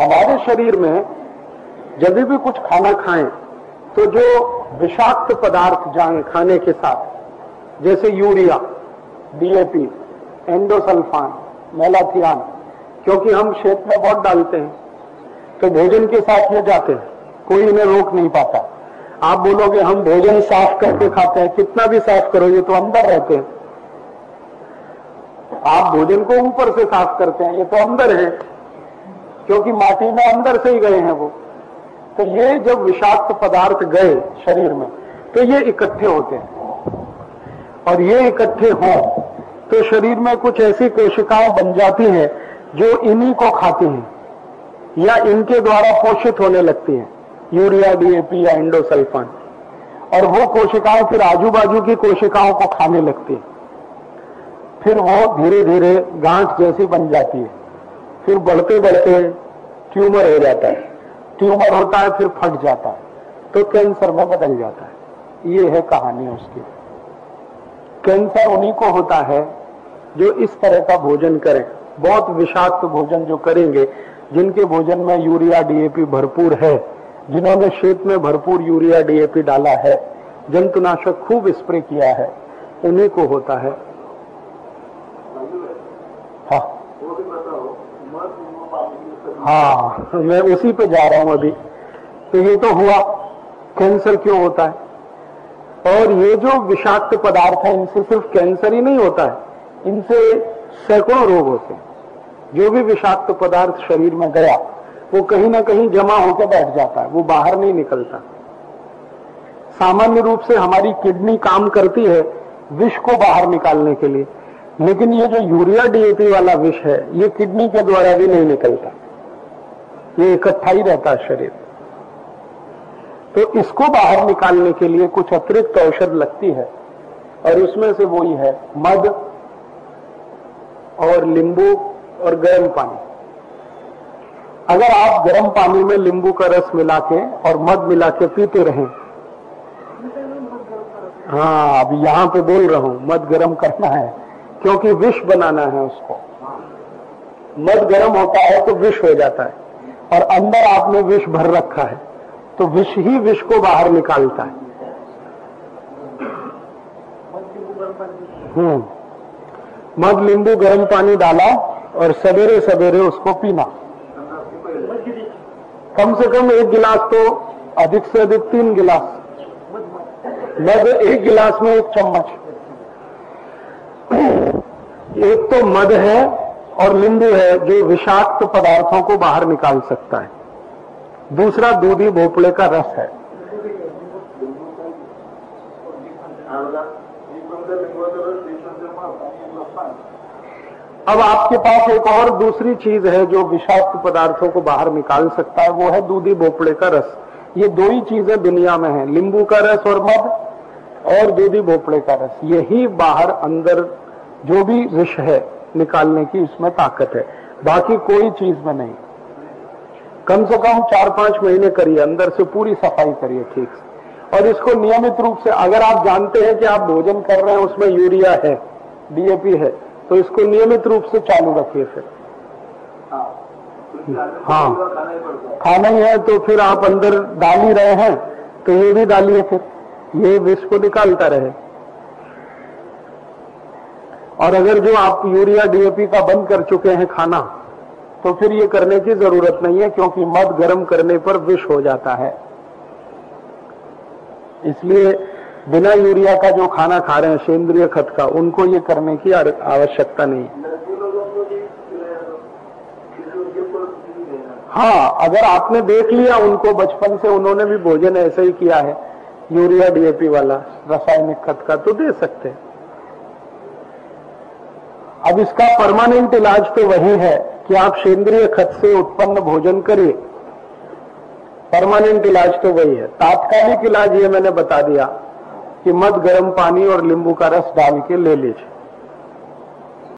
हमारे शरीर में जब भी कुछ खाना खाएँ तो जो विषाक्त पदार्थ जाए खाने के साथ, जैसे यूरिया डीएपी एंडोसल्फान, मेलाथियान, क्योंकि हम क्षेत्र में बहुत डालते हैं तो भोजन के साथ ये जाते हैं, कोई इन्हें रोक नहीं पाता। आप बोलोगे, हम भोजन साफ़ करके खाते हैं, कितना भी साफ़ करो, ये तो अंदर रहते हैं। आप भोजन को ऊपर से साफ़ करते हैं, ये तो अंदर है। क्योंकि माटी में अंदर से ही गए हैं वो। तो ये जब विषाक्त पदार्थ गए शरीर में तो ये इकट्ठे होते हैं। और ये इकट्ठे हों तो शरीर में कुछ ऐसी कोशिकाएँ बन जाती हैं जो इन्हीं को खाती हैं, या इनके द्वारा पोषित होने लगती हैं। यूरिया डीएपी या इंडोसल्फान। और वो कोशिकाएँ फिर आजू बाजू की कोशिकाओं को खाने लगती है। फिर वो धीरे धीरे गांठ जैसी बन जाती है। फिर बढ़ते बढ़ते ट्यूमर हो जाता है। ट्यूमर होता है, फिर फट जाता है। तो कैंसर में बदल जाता है। ये है कहानी उसकी। कैंसर उन्हीं को होता है जो इस तरह का भोजन करें। बहुत विषाक्त भोजन जो करेंगे, जिनके भोजन में यूरिया डीएपी भरपूर है, जिन्होंने शेत में भरपूर यूरिया डीएपी डाला है, जंतुनाशक खूब स्प्रे किया है, उन्हीं को होता है। हाँ। हाँ मैं उसी पे जा रहा हूँ अभी। तो ये तो हुआ, कैंसर क्यों होता है? और ये जो विषाक्त पदार्थ है, इनसे सिर्फ़ कैंसर ही नहीं होता है, इनसे सैकड़ों रोग होते हैं। जो भी विषाक्त पदार्थ शरीर में गया, वो कहीं ना कहीं जमा होकर बैठ जाता है, वो बाहर नहीं निकलता। सामान्य रूप से हमारी किडनी काम करती है विष को बाहर निकालने के लिए। लेकिन ये जो यूरिया डीएपी वाला विष है, ये किडनी के द्वारा भी नहीं निकलता। ये इकट्ठा ही रहता है शरीर। तो इसको बाहर निकालने के लिए कुछ अतिरिक्त औषध लगती है, और उसमें से वो वही है मध और नींबू और गर्म पानी। अगर आप गर्म पानी में नींबू का रस मिला के और मध मिला के पीते रहें हाँ अब यहाँ पे बोल रहा हूँ मध गर्म करना है। क्योंकि विष बनाना है उसको। मध गर्म होता है तो विष हो जाता है। और अंदर आपने विष भर रखा है तो विष ही विष को बाहर निकालता है। हम्म। मध नींबू, गर्म पानी डाला और सवेरे सवेरे उसको पीना। कम से कम एक गिलास तो अधिक से अधिक तीन गिलास। मध एक गिलास में एक चम्मच। एक तो मध है और नींबू है जो विषाक्त पदार्थों को बाहर निकाल सकता है। दूसरा दूधी भोपड़े का रस है। अब आपके पास एक और दूसरी चीज़ है जो विषाक्त पदार्थों को बाहर निकाल सकता है, वो है दूधी भोपड़े का रस। ये दो ही चीज़ें दुनिया में है नींबू का रस और मध और दूधी भोपड़े का रस। यही बाहर अंदर जो भी विष है निकालने की, इसमें ताकत है। बाकी कोई चीज़ में नहीं। कम से कम चार पाँच महीने करिए, अंदर से पूरी सफ़ाई करिए ठीक से। और इसको नियमित रूप से, अगर आप जानते हैं कि आप भोजन कर रहे हैं, उसमें यूरिया है डीएपी है तो इसको नियमित रूप से चालू रखिए फिर। हाँ। खाना ही है तो फिर आप अंदर डाल ही रहे हैं तो ये भी डालिए फिर। ये विष को निकालता रहे। और अगर जो आप यूरिया डीएपी का बंद कर चुके हैं खाना तो फिर ये करने की ज़रूरत नहीं है, क्योंकि मध गर्म करने पर विष हो जाता है। इसलिए बिना यूरिया का जो खाना खा रहे हैं, सेंद्रिय खत का, उनको ये करने की आवश्यकता नहीं हाँ। अगर आपने देख लिया, उनको बचपन से उन्होंने भी भोजन ऐसे ही किया है, यूरिया डीएपी वाला, रासायनिक खत का तो दे सकते हैं। अब इसका परमानेंट इलाज तो वही है कि आप सेंद्रीय खत से उत्पन्न भोजन करिए परमानेंट इलाज तो वही है। तात्कालिक इलाज ये मैंने बता दिया कि मत गर्म पानी और नींबू का रस डाल के ले लीजिए।